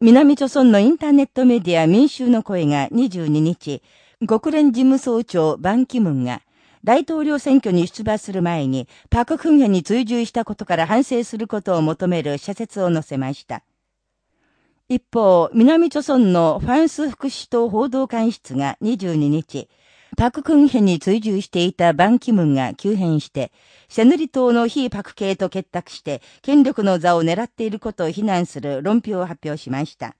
南朝村のインターネットメディア民衆の声が22日、国連事務総長バンキムンが、大統領選挙に出馬する前に、パククンヘに追従したことから反省することを求める社説を載せました。一方、南朝村のファンス福祉党報道官室が22日、パククンヘに追従していたバンキムンが急変して、セヌリ島の非パク系と結託して、権力の座を狙っていることを非難する論評を発表しました。